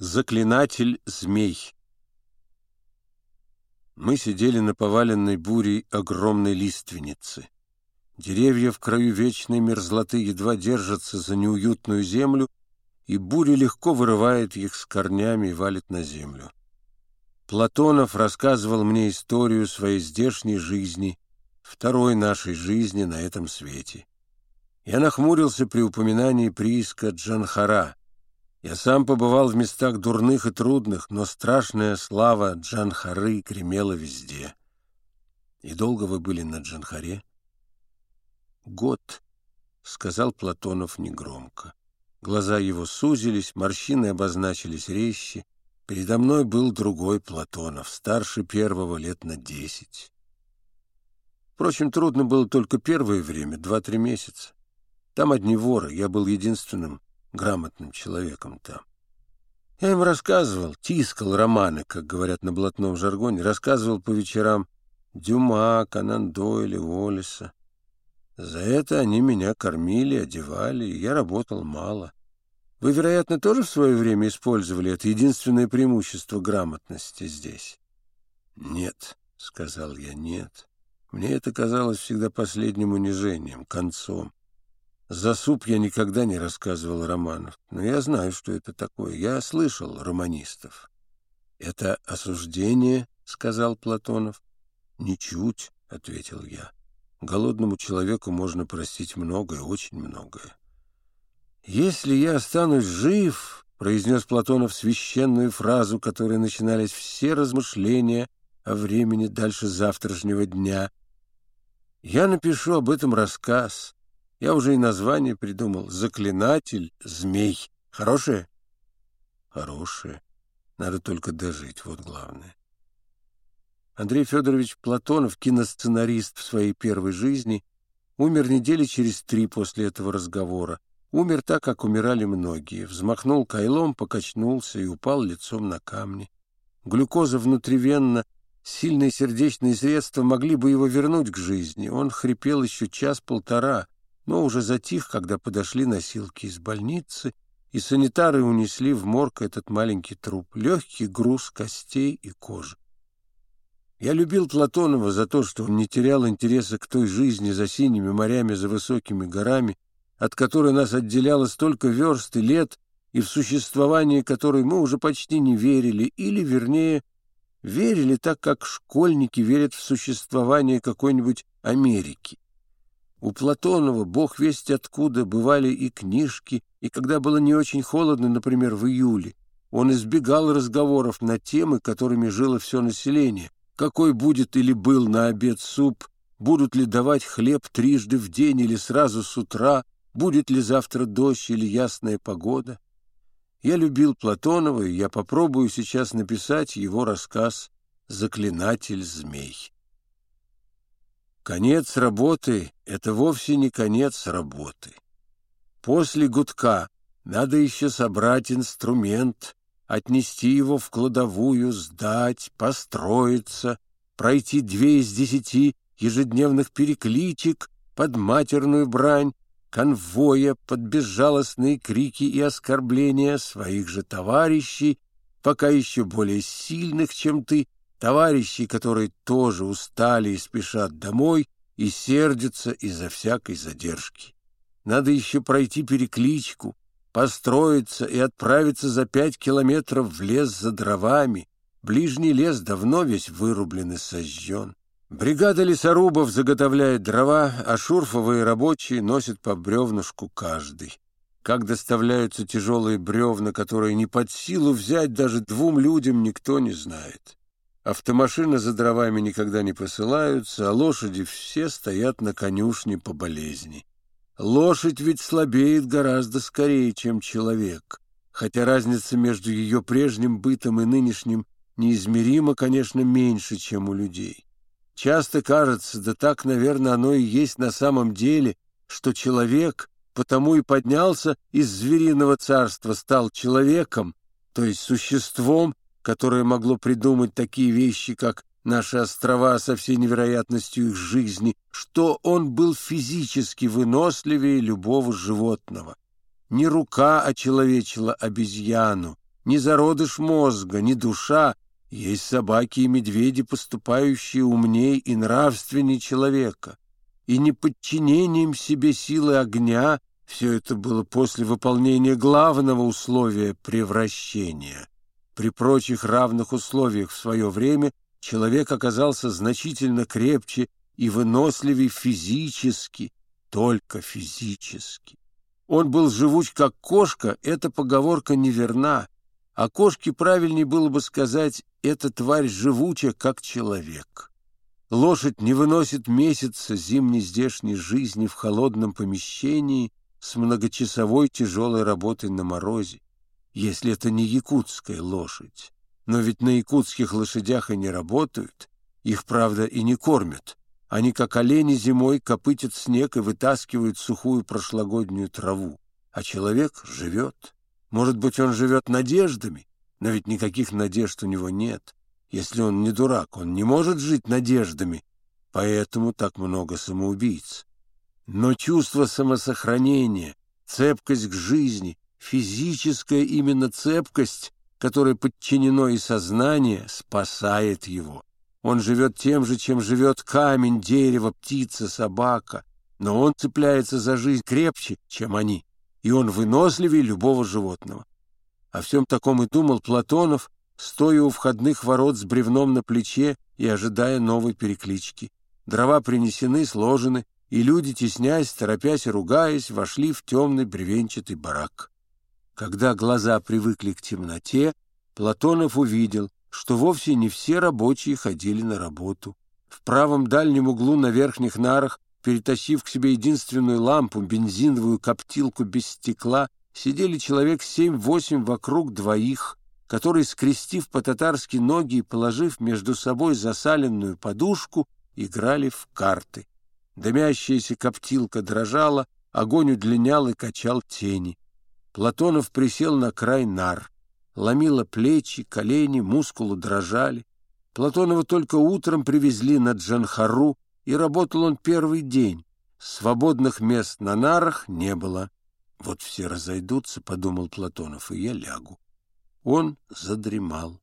Заклинатель змей Мы сидели на поваленной бурей огромной лиственницы. Деревья в краю вечной мерзлоты едва держатся за неуютную землю, и буря легко вырывает их с корнями и валит на землю. Платонов рассказывал мне историю своей здешней жизни, второй нашей жизни на этом свете. Я нахмурился при упоминании прииска Джанхара, я сам побывал в местах дурных и трудных, но страшная слава Джанхары гремела везде. И долго вы были на Джанхаре? Год, — сказал Платонов негромко. Глаза его сузились, морщины обозначились резче. Передо мной был другой Платонов, старше первого лет на десять. Впрочем, трудно было только первое время, два-три месяца. Там одни воры, я был единственным грамотным человеком там. Я им рассказывал, тискал романы, как говорят на блатном жаргоне, рассказывал по вечерам Дюма, Канан Дойля, Уоллеса. За это они меня кормили, одевали, и я работал мало. Вы, вероятно, тоже в свое время использовали это единственное преимущество грамотности здесь? — Нет, — сказал я, — нет. Мне это казалось всегда последним унижением, концом. За суп я никогда не рассказывал романов, но я знаю, что это такое. Я слышал романистов. — Это осуждение, — сказал Платонов. — Ничуть, — ответил я. Голодному человеку можно простить многое, очень многое. — Если я останусь жив, — произнес Платонов священную фразу, которой начинались все размышления о времени дальше завтрашнего дня, — я напишу об этом рассказ — я уже и название придумал. Заклинатель змей. Хорошее? Хорошее. Надо только дожить, вот главное. Андрей Федорович Платонов, киносценарист в своей первой жизни, умер недели через три после этого разговора. Умер так, как умирали многие. Взмахнул кайлом, покачнулся и упал лицом на камни. Глюкоза внутривенно, сильные сердечные средства могли бы его вернуть к жизни. Он хрипел еще час-полтора, но уже затих, когда подошли носилки из больницы, и санитары унесли в морг этот маленький труп, легкий груз костей и кожи. Я любил Платонова за то, что он не терял интереса к той жизни за синими морями, за высокими горами, от которой нас отделяло столько верст и лет, и в существование которой мы уже почти не верили, или, вернее, верили так, как школьники верят в существование какой-нибудь Америки. У Платонова, бог весть откуда, бывали и книжки, и когда было не очень холодно, например, в июле, он избегал разговоров на темы, которыми жило все население. Какой будет или был на обед суп, будут ли давать хлеб трижды в день или сразу с утра, будет ли завтра дождь или ясная погода. Я любил Платонова, и я попробую сейчас написать его рассказ «Заклинатель змей». Конец работы — это вовсе не конец работы. После гудка надо еще собрать инструмент, отнести его в кладовую, сдать, построиться, пройти две из десяти ежедневных перекличек под матерную брань, конвоя под безжалостные крики и оскорбления своих же товарищей, пока еще более сильных, чем ты, товарищи, которые тоже устали и спешат домой и сердятся из-за всякой задержки. Надо еще пройти перекличку, построиться и отправиться за пять километров в лес за дровами. Ближний лес давно весь вырублен и сожжен. Бригада лесорубов заготовляет дрова, а шурфовые рабочие носят по бревнышку каждый. Как доставляются тяжелые бревна, которые не под силу взять даже двум людям, никто не знает. Автомашины за дровами никогда не посылаются, а лошади все стоят на конюшне по болезни. Лошадь ведь слабеет гораздо скорее, чем человек, хотя разница между ее прежним бытом и нынешним неизмеримо, конечно, меньше, чем у людей. Часто кажется, да так, наверное, оно и есть на самом деле, что человек потому и поднялся из звериного царства, стал человеком, то есть существом, которое могло придумать такие вещи, как наши острова со всей невероятностью их жизни, что он был физически выносливее любого животного. Не рука очеловечила обезьяну, ни зародыш мозга, ни душа, есть собаки и медведи, поступающие умней и нравственней человека. И неподчинением себе силы огня все это было после выполнения главного условия превращения. При прочих равных условиях в свое время человек оказался значительно крепче и выносливее физически, только физически. Он был живуч, как кошка, эта поговорка неверна, а кошке правильнее было бы сказать «эта тварь живуча, как человек». Лошадь не выносит месяца зимней здешней жизни в холодном помещении с многочасовой тяжелой работой на морозе, если это не якутская лошадь. Но ведь на якутских лошадях и не работают, их, правда, и не кормят. Они, как олени, зимой копытят снег и вытаскивают сухую прошлогоднюю траву. А человек живет. Может быть, он живет надеждами, но ведь никаких надежд у него нет. Если он не дурак, он не может жить надеждами, поэтому так много самоубийц. Но чувство самосохранения, цепкость к жизни, физическая именно цепкость, которой подчинено и сознание, спасает его. Он живет тем же, чем живет камень, дерево, птица, собака, но он цепляется за жизнь крепче, чем они, и он выносливее любого животного. О всем таком и думал Платонов, стоя у входных ворот с бревном на плече и ожидая новой переклички. Дрова принесены, сложены, и люди, теснясь, торопясь и ругаясь, вошли в темный бревенчатый барак. Когда глаза привыкли к темноте, Платонов увидел, что вовсе не все рабочие ходили на работу. В правом дальнем углу на верхних нарах, перетащив к себе единственную лампу, бензиновую коптилку без стекла, сидели человек семь-восемь вокруг двоих, которые, скрестив по-татарски ноги и положив между собой засаленную подушку, играли в карты. Дымящаяся коптилка дрожала, огонь удлинял и качал тени. Платонов присел на край нар. Ломило плечи, колени, мускулы дрожали. Платонова только утром привезли на Джанхару, и работал он первый день. Свободных мест на нарах не было. «Вот все разойдутся», — подумал Платонов, — «и я лягу». Он задремал.